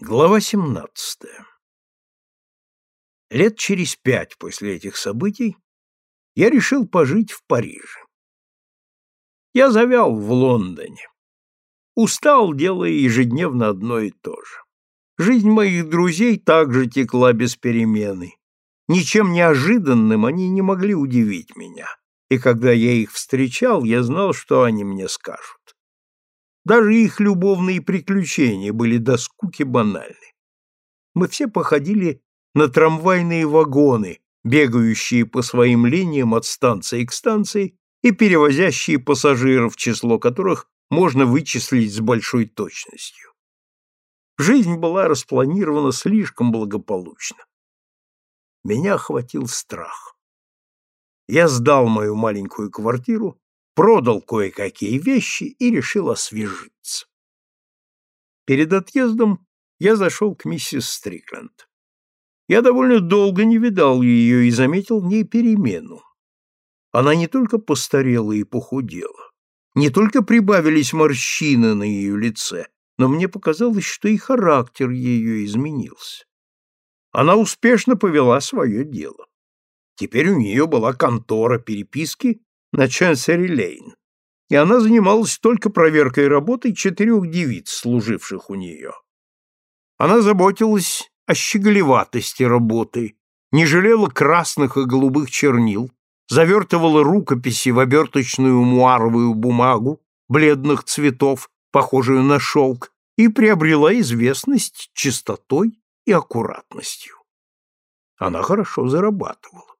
Глава 17. Лет через пять после этих событий я решил пожить в Париже. Я завял в Лондоне. Устал, делая ежедневно одно и то же. Жизнь моих друзей также текла без перемены. Ничем неожиданным они не могли удивить меня, и когда я их встречал, я знал, что они мне скажут. Даже их любовные приключения были до скуки банальны. Мы все походили на трамвайные вагоны, бегающие по своим линиям от станции к станции и перевозящие пассажиров, число которых можно вычислить с большой точностью. Жизнь была распланирована слишком благополучно. Меня охватил страх. Я сдал мою маленькую квартиру продал кое-какие вещи и решил освежиться. Перед отъездом я зашел к миссис Стрикленд. Я довольно долго не видал ее и заметил в ней перемену. Она не только постарела и похудела, не только прибавились морщины на ее лице, но мне показалось, что и характер ее изменился. Она успешно повела свое дело. Теперь у нее была контора переписки на Чансери-Лейн, и она занималась только проверкой работы четырех девиц, служивших у нее. Она заботилась о щеголеватости работы, не жалела красных и голубых чернил, завертывала рукописи в оберточную муаровую бумагу бледных цветов, похожую на шелк, и приобрела известность чистотой и аккуратностью. Она хорошо зарабатывала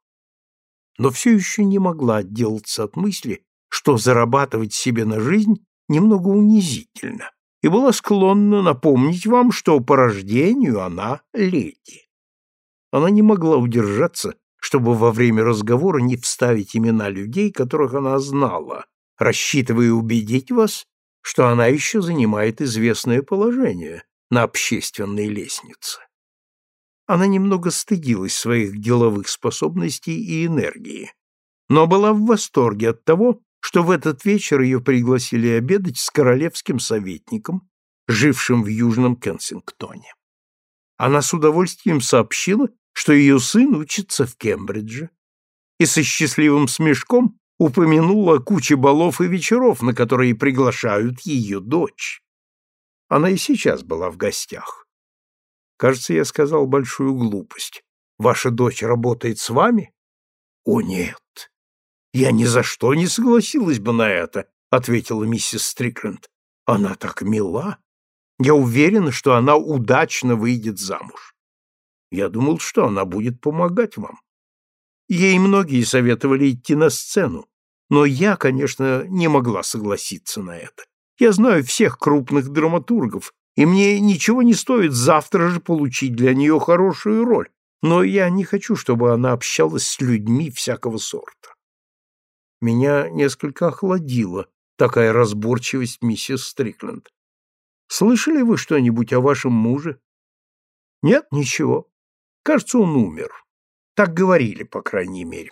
но все еще не могла отделаться от мысли, что зарабатывать себе на жизнь немного унизительно, и была склонна напомнить вам, что по рождению она леди. Она не могла удержаться, чтобы во время разговора не вставить имена людей, которых она знала, рассчитывая убедить вас, что она еще занимает известное положение на общественной лестнице. Она немного стыдилась своих деловых способностей и энергии, но была в восторге от того, что в этот вечер ее пригласили обедать с королевским советником, жившим в Южном Кенсингтоне. Она с удовольствием сообщила, что ее сын учится в Кембридже, и со счастливым смешком упомянула о балов и вечеров, на которые приглашают ее дочь. Она и сейчас была в гостях. Кажется, я сказал большую глупость. Ваша дочь работает с вами? О, нет. Я ни за что не согласилась бы на это, ответила миссис Стрикленд. Она так мила. Я уверена, что она удачно выйдет замуж. Я думал, что она будет помогать вам. Ей многие советовали идти на сцену, но я, конечно, не могла согласиться на это. Я знаю всех крупных драматургов, и мне ничего не стоит завтра же получить для нее хорошую роль, но я не хочу, чтобы она общалась с людьми всякого сорта. Меня несколько охладила такая разборчивость миссис Стрикленд. Слышали вы что-нибудь о вашем муже? Нет, ничего. Кажется, он умер. Так говорили, по крайней мере.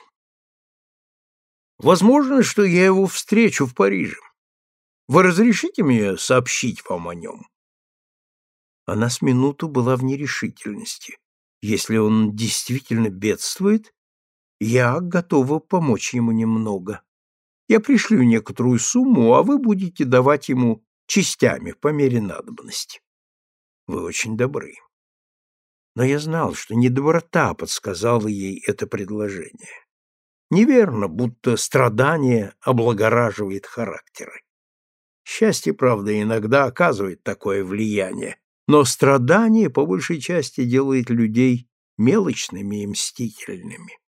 Возможно, что я его встречу в Париже. Вы разрешите мне сообщить вам о нем? Она с минуту была в нерешительности. Если он действительно бедствует, я готова помочь ему немного. Я пришлю некоторую сумму, а вы будете давать ему частями по мере надобности. Вы очень добры. Но я знал, что недоброта подсказала ей это предложение. Неверно, будто страдание облагораживает характеры. Счастье, правда, иногда оказывает такое влияние, но страдание по большей части делает людей мелочными и мстительными.